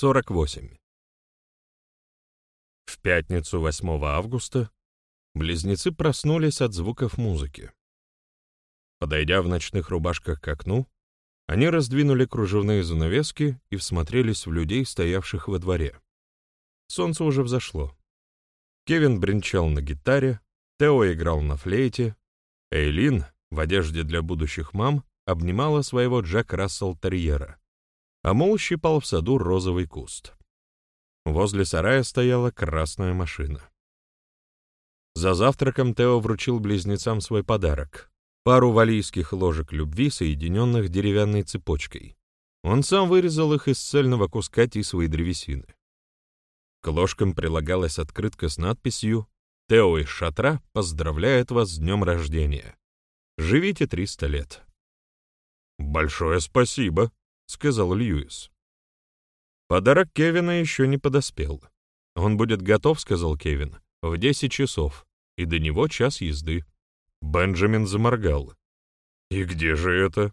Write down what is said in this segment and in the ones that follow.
48. В пятницу 8 августа близнецы проснулись от звуков музыки. Подойдя в ночных рубашках к окну, они раздвинули кружевные занавески и всмотрелись в людей, стоявших во дворе. Солнце уже взошло. Кевин бренчал на гитаре, Тео играл на флейте, Эйлин, в одежде для будущих мам, обнимала своего Джек Рассел-терьера а Мол щипал в саду розовый куст. Возле сарая стояла красная машина. За завтраком Тео вручил близнецам свой подарок — пару валийских ложек любви, соединенных деревянной цепочкой. Он сам вырезал их из цельного куска тисовой древесины. К ложкам прилагалась открытка с надписью «Тео из шатра поздравляет вас с днем рождения. Живите 300 лет». «Большое спасибо», — сказал Льюис. Подарок Кевина еще не подоспел. Он будет готов, — сказал Кевин, — в десять часов, и до него час езды. Бенджамин заморгал. «И где же это?»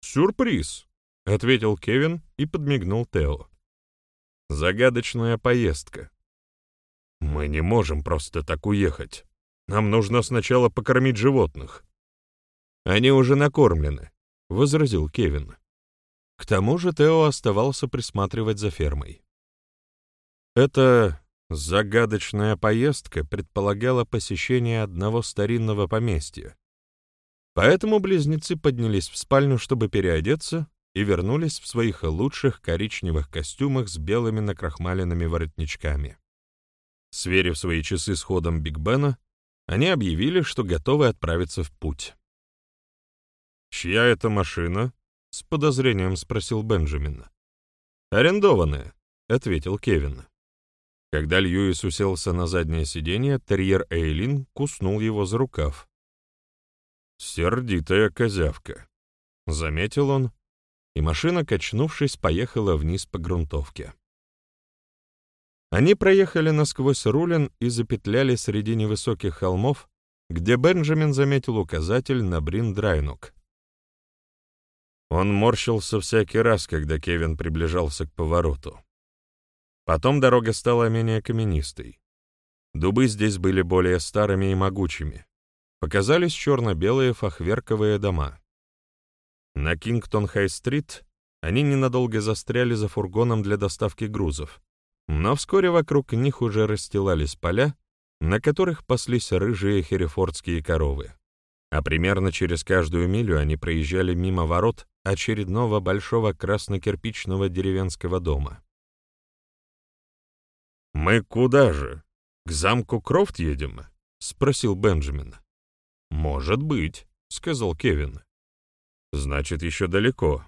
«Сюрприз», — ответил Кевин и подмигнул Тео. «Загадочная поездка. Мы не можем просто так уехать. Нам нужно сначала покормить животных». «Они уже накормлены», — возразил Кевин. К тому же Тео оставался присматривать за фермой. Эта загадочная поездка предполагала посещение одного старинного поместья. Поэтому близнецы поднялись в спальню, чтобы переодеться, и вернулись в своих лучших коричневых костюмах с белыми накрахмаленными воротничками. Сверив свои часы с ходом Биг Бена, они объявили, что готовы отправиться в путь. «Чья это машина?» — с подозрением спросил Бенджамин. «Арендованная», — ответил Кевин. Когда Льюис уселся на заднее сиденье, терьер Эйлин куснул его за рукав. «Сердитая козявка», — заметил он, и машина, качнувшись, поехала вниз по грунтовке. Они проехали насквозь Рулин и запетляли среди невысоких холмов, где Бенджамин заметил указатель на Брин-Драйнук. Он морщился всякий раз, когда Кевин приближался к повороту. Потом дорога стала менее каменистой. Дубы здесь были более старыми и могучими. Показались черно-белые фахверковые дома. На Кингтон-Хай-стрит они ненадолго застряли за фургоном для доставки грузов, но вскоре вокруг них уже расстилались поля, на которых паслись рыжие херефордские коровы. А примерно через каждую милю они проезжали мимо ворот очередного большого краснокирпичного деревенского дома. «Мы куда же? К замку Крофт едем?» — спросил Бенджамин. «Может быть», — сказал Кевин. «Значит, еще далеко.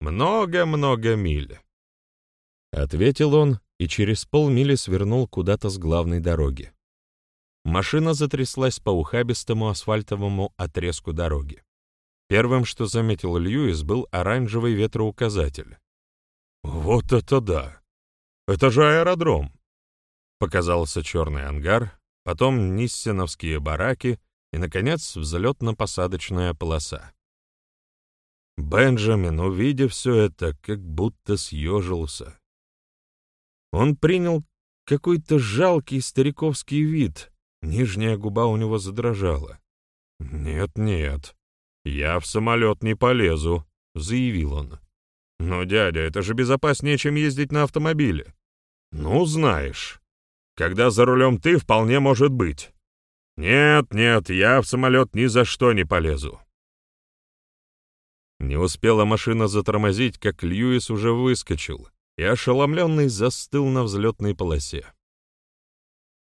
Много-много миль». Ответил он и через полмили свернул куда-то с главной дороги. Машина затряслась по ухабистому асфальтовому отрезку дороги. Первым, что заметил Льюис, был оранжевый ветроуказатель. «Вот это да! Это же аэродром!» Показался черный ангар, потом ниссеновские бараки и, наконец, взлетно-посадочная полоса. Бенджамин, увидев все это, как будто съежился. Он принял какой-то жалкий стариковский вид, нижняя губа у него задрожала. «Нет-нет, «Я в самолет не полезу», — заявил он. «Но, дядя, это же безопаснее, чем ездить на автомобиле». «Ну, знаешь. Когда за рулем ты, вполне может быть». «Нет, нет, я в самолет ни за что не полезу». Не успела машина затормозить, как Льюис уже выскочил, и ошеломленный застыл на взлетной полосе.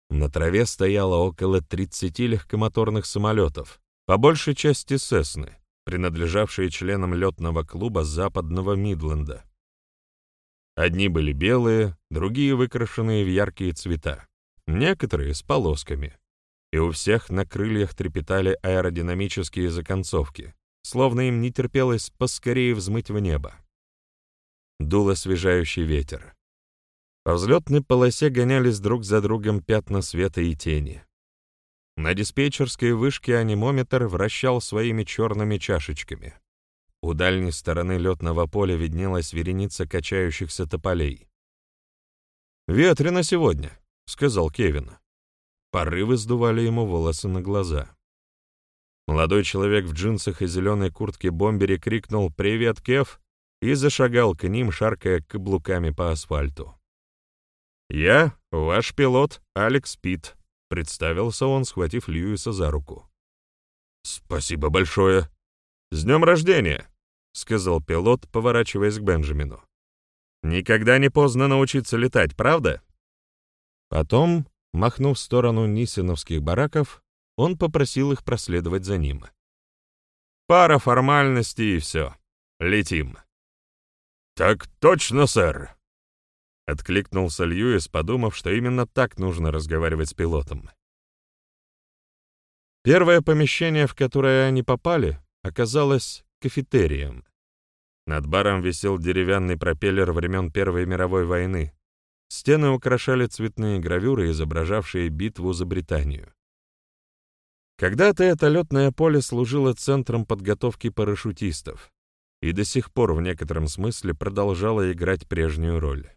На траве стояло около 30 легкомоторных самолетов, по большей части Сесны, принадлежавшие членам летного клуба западного Мидленда. Одни были белые, другие выкрашенные в яркие цвета, некоторые с полосками. И у всех на крыльях трепетали аэродинамические законцовки, словно им не терпелось поскорее взмыть в небо. Дул освежающий ветер. По взлетной полосе гонялись друг за другом пятна света и тени. На диспетчерской вышке анимометр вращал своими черными чашечками. У дальней стороны летного поля виднелась вереница качающихся тополей. «Ветрено сегодня», — сказал Кевин. Порывы сдували ему волосы на глаза. Молодой человек в джинсах и зеленой куртке-бомбере крикнул «Привет, Кев!» и зашагал к ним, шаркая каблуками по асфальту. «Я ваш пилот Алекс Пит», — представился он, схватив Льюиса за руку. «Спасибо большое. С днем рождения!» — сказал пилот, поворачиваясь к Бенджамину. «Никогда не поздно научиться летать, правда?» Потом, махнув в сторону Нисиновских бараков, он попросил их проследовать за ним. «Пара формальностей и все. Летим». «Так точно, сэр!» Откликнулся Льюис, подумав, что именно так нужно разговаривать с пилотом. Первое помещение, в которое они попали, оказалось кафетерием. Над баром висел деревянный пропеллер времен Первой мировой войны. Стены украшали цветные гравюры, изображавшие битву за Британию. Когда-то это летное поле служило центром подготовки парашютистов и до сих пор в некотором смысле продолжало играть прежнюю роль.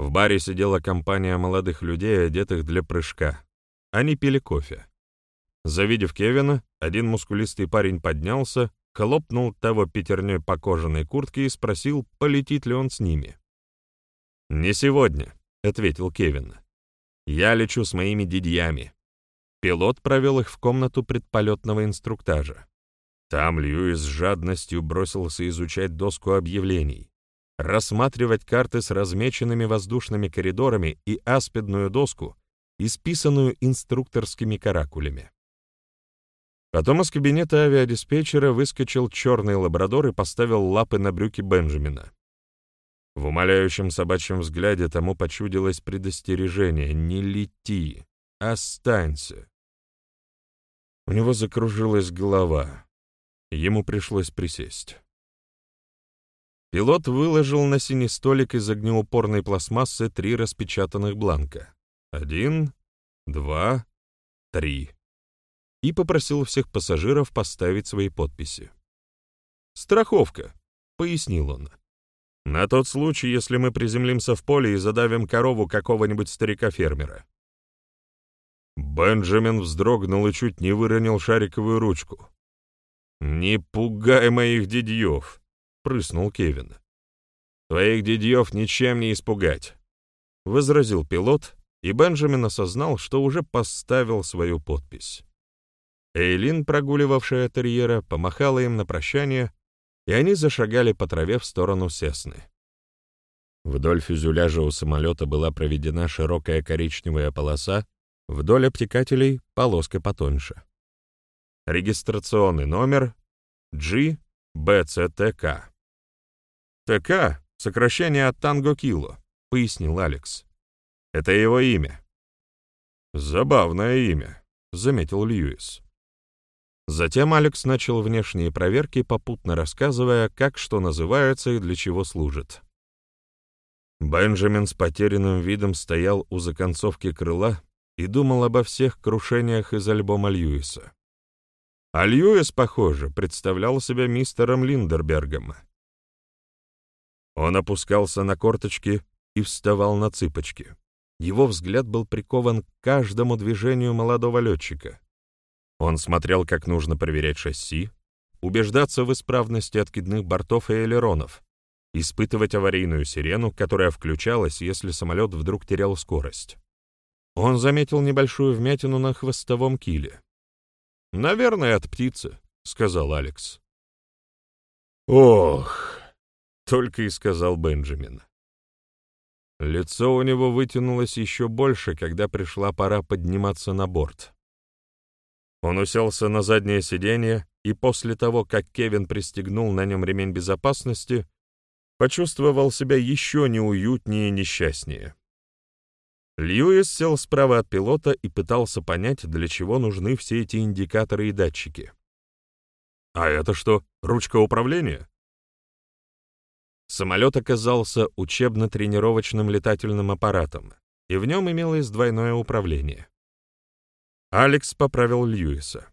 В баре сидела компания молодых людей, одетых для прыжка. Они пили кофе. Завидев Кевина, один мускулистый парень поднялся, хлопнул того пятерней по кожаной куртке и спросил, полетит ли он с ними. «Не сегодня», — ответил Кевин. «Я лечу с моими дядьями». Пилот провел их в комнату предполетного инструктажа. Там Льюис с жадностью бросился изучать доску объявлений рассматривать карты с размеченными воздушными коридорами и аспидную доску, исписанную инструкторскими каракулями. Потом из кабинета авиадиспетчера выскочил черный лабрадор и поставил лапы на брюки Бенджамина. В умоляющем собачьем взгляде тому почудилось предостережение «Не лети! Останься!» У него закружилась голова. Ему пришлось присесть. Пилот выложил на синий столик из огнеупорной пластмассы три распечатанных бланка. Один, два, три. И попросил всех пассажиров поставить свои подписи. «Страховка», — пояснил он. «На тот случай, если мы приземлимся в поле и задавим корову какого-нибудь старика-фермера». Бенджамин вздрогнул и чуть не выронил шариковую ручку. «Не пугай моих дядьев!» — прыснул Кевин. «Твоих дядьев ничем не испугать», — возразил пилот, и Бенджамин осознал, что уже поставил свою подпись. Эйлин, прогуливавшая терьера, помахала им на прощание, и они зашагали по траве в сторону Сесны. Вдоль фюзеляжа у самолета была проведена широкая коричневая полоса, вдоль обтекателей — полоска потоньше. Регистрационный номер GBCTK. «ТК — сокращение от Танго Кило», — пояснил Алекс. «Это его имя». «Забавное имя», — заметил Льюис. Затем Алекс начал внешние проверки, попутно рассказывая, как что называется и для чего служит. Бенджамин с потерянным видом стоял у законцовки крыла и думал обо всех крушениях из альбома Льюиса. А Льюис, похоже, представлял себя мистером Линдербергом — он опускался на корточки и вставал на цыпочки. Его взгляд был прикован к каждому движению молодого летчика. Он смотрел, как нужно проверять шасси, убеждаться в исправности откидных бортов и элеронов, испытывать аварийную сирену, которая включалась, если самолет вдруг терял скорость. Он заметил небольшую вмятину на хвостовом киле. «Наверное, от птицы», — сказал Алекс. «Ох!» Только и сказал Бенджамин. Лицо у него вытянулось еще больше, когда пришла пора подниматься на борт. Он уселся на заднее сиденье, и после того, как Кевин пристегнул на нем ремень безопасности, почувствовал себя еще неуютнее и несчастнее. Льюис сел справа от пилота и пытался понять, для чего нужны все эти индикаторы и датчики. «А это что, ручка управления?» Самолет оказался учебно-тренировочным летательным аппаратом, и в нем имелось двойное управление. Алекс поправил Льюиса.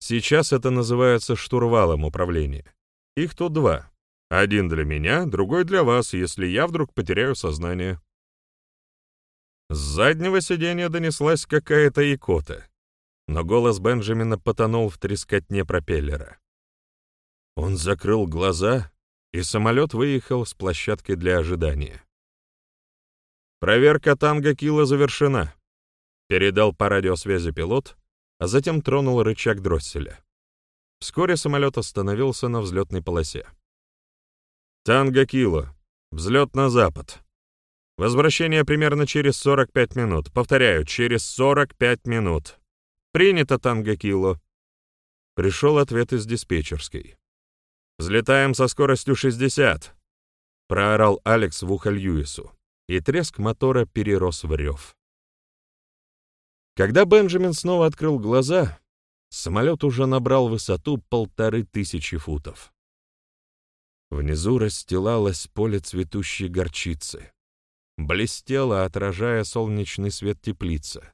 Сейчас это называется штурвалом управления. Их тут два. Один для меня, другой для вас, если я вдруг потеряю сознание». С заднего сиденья донеслась какая-то икота, но голос Бенджамина потонул в трескотне пропеллера. Он закрыл глаза, и самолет выехал с площадки для ожидания. «Проверка танго Кила завершена», — передал по радиосвязи пилот, а затем тронул рычаг дросселя. Вскоре самолет остановился на взлетной полосе. «Танго Кило. Взлет на запад. Возвращение примерно через 45 минут. Повторяю, через 45 минут. Принято, Танго Кило». Пришел ответ из диспетчерской. «Взлетаем со скоростью 60», — проорал Алекс в ухо Льюису, и треск мотора перерос в рев. Когда Бенджамин снова открыл глаза, самолет уже набрал высоту полторы тысячи футов. Внизу расстилалось поле цветущей горчицы. Блестела, отражая солнечный свет теплица.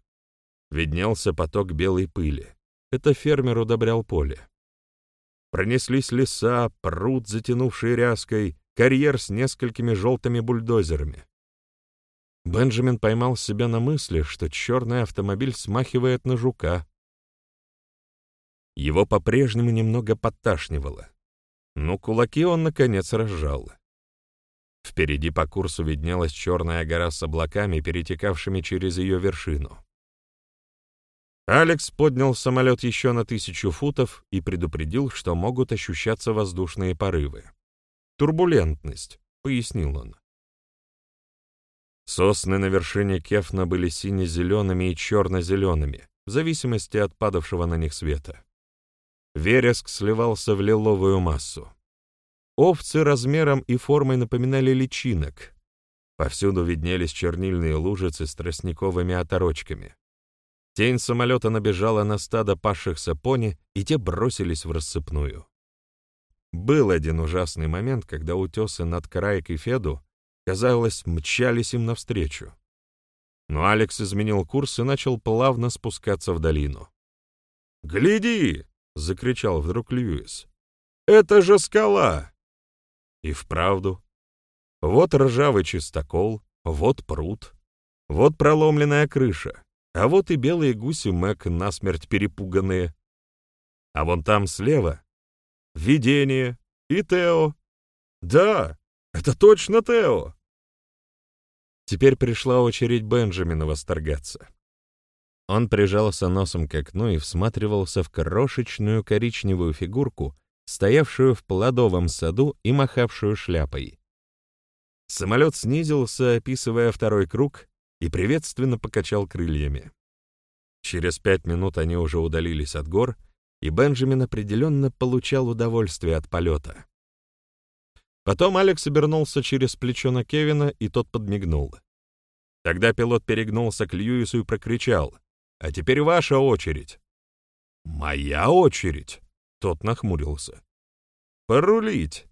Виднелся поток белой пыли. Это фермер удобрял поле. Пронеслись леса, пруд, затянувший ряской, карьер с несколькими желтыми бульдозерами. Бенджамин поймал себя на мысли, что черный автомобиль смахивает на жука. Его по-прежнему немного подташнивало, но кулаки он, наконец, разжал. Впереди по курсу виднелась черная гора с облаками, перетекавшими через ее вершину. Алекс поднял самолет еще на тысячу футов и предупредил, что могут ощущаться воздушные порывы. «Турбулентность», — пояснил он. Сосны на вершине Кефна были сине-зелеными и черно-зелеными, в зависимости от падавшего на них света. Вереск сливался в лиловую массу. Овцы размером и формой напоминали личинок. Повсюду виднелись чернильные лужицы с тростниковыми оторочками. Тень самолета набежала на стадо пасшихся пони, и те бросились в рассыпную. Был один ужасный момент, когда утесы над Крайк и Феду, казалось, мчались им навстречу. Но Алекс изменил курс и начал плавно спускаться в долину. «Гляди!» — закричал вдруг Льюис. «Это же скала!» И вправду. Вот ржавый чистокол, вот пруд, вот проломленная крыша. А вот и белые гуси Мэг насмерть перепуганные. А вон там слева — видение и Тео. Да, это точно Тео. Теперь пришла очередь Бенджамина восторгаться. Он прижался носом к окну и всматривался в крошечную коричневую фигурку, стоявшую в плодовом саду и махавшую шляпой. Самолет снизился, описывая второй круг, и приветственно покачал крыльями. Через пять минут они уже удалились от гор, и Бенджамин определенно получал удовольствие от полета. Потом Алекс обернулся через плечо на Кевина, и тот подмигнул. Тогда пилот перегнулся к Льюису и прокричал, «А теперь ваша очередь». «Моя очередь?» — тот нахмурился. «Порулить».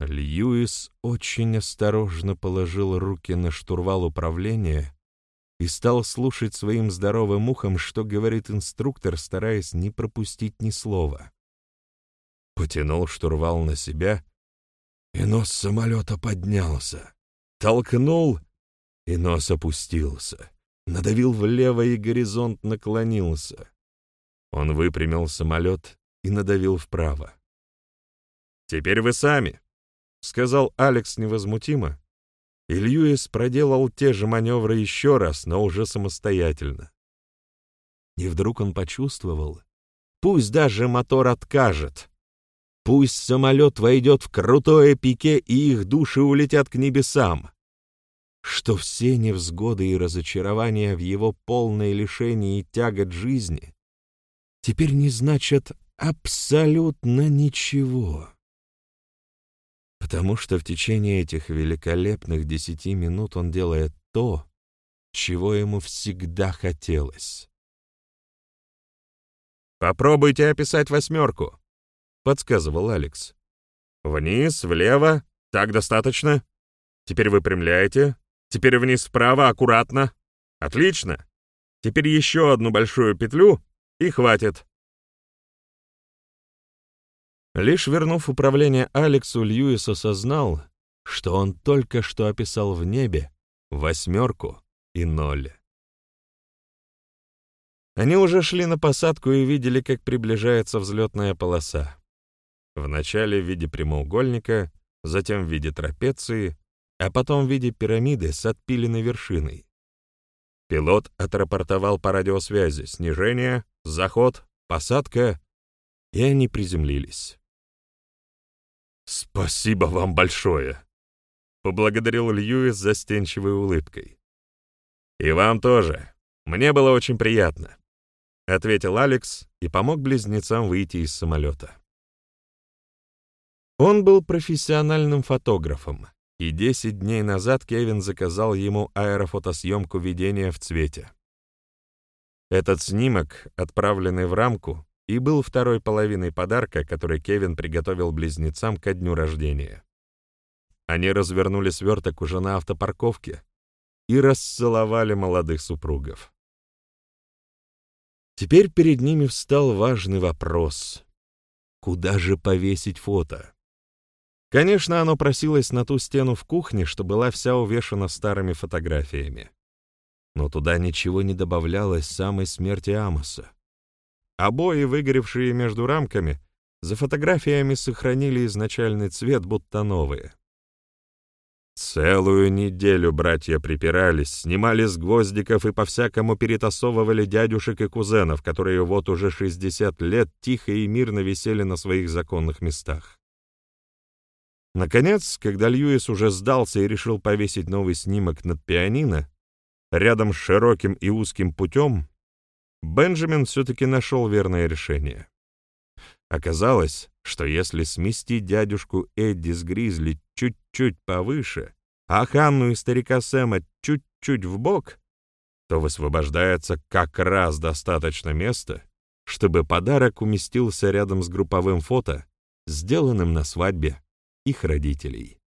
Льюис очень осторожно положил руки на штурвал управления и стал слушать своим здоровым ухом, что говорит инструктор, стараясь не пропустить ни слова. Потянул штурвал на себя, и нос самолета поднялся. Толкнул, и нос опустился. Надавил влево, и горизонт наклонился. Он выпрямил самолет и надавил вправо. «Теперь вы сами», — сказал Алекс невозмутимо, и Льюис проделал те же маневры еще раз, но уже самостоятельно. И вдруг он почувствовал, пусть даже мотор откажет, пусть самолет войдет в крутое пике и их души улетят к небесам, что все невзгоды и разочарования в его полной лишении и тягот жизни теперь не значат абсолютно ничего потому что в течение этих великолепных десяти минут он делает то, чего ему всегда хотелось. «Попробуйте описать восьмерку», — подсказывал Алекс. «Вниз, влево, так достаточно. Теперь выпрямляете. Теперь вниз вправо, аккуратно. Отлично. Теперь еще одну большую петлю, и хватит. Лишь вернув управление Алексу, Льюис осознал, что он только что описал в небе восьмерку и ноль. Они уже шли на посадку и видели, как приближается взлетная полоса. Вначале в виде прямоугольника, затем в виде трапеции, а потом в виде пирамиды с отпиленной вершиной. Пилот отрапортовал по радиосвязи снижение, заход, посадка, и они приземлились. «Спасибо вам большое!» — поблагодарил Льюис застенчивой улыбкой. «И вам тоже. Мне было очень приятно», — ответил Алекс и помог близнецам выйти из самолета. Он был профессиональным фотографом, и 10 дней назад Кевин заказал ему аэрофотосъемку видения в цвете. Этот снимок, отправленный в рамку, и был второй половиной подарка, который Кевин приготовил близнецам ко дню рождения. Они развернули сверток уже на автопарковке и расцеловали молодых супругов. Теперь перед ними встал важный вопрос. Куда же повесить фото? Конечно, оно просилось на ту стену в кухне, что была вся увешана старыми фотографиями. Но туда ничего не добавлялось самой смерти Амоса. Обои, выгоревшие между рамками, за фотографиями сохранили изначальный цвет, будто новые. Целую неделю братья припирались, снимали с гвоздиков и по-всякому перетасовывали дядюшек и кузенов, которые вот уже 60 лет тихо и мирно висели на своих законных местах. Наконец, когда Льюис уже сдался и решил повесить новый снимок над пианино, рядом с широким и узким путем, Бенджамин все-таки нашел верное решение. Оказалось, что если сместить дядюшку Эдди с Гризли чуть-чуть повыше, а Ханну и старика Сэма чуть-чуть вбок, то высвобождается как раз достаточно места, чтобы подарок уместился рядом с групповым фото, сделанным на свадьбе их родителей.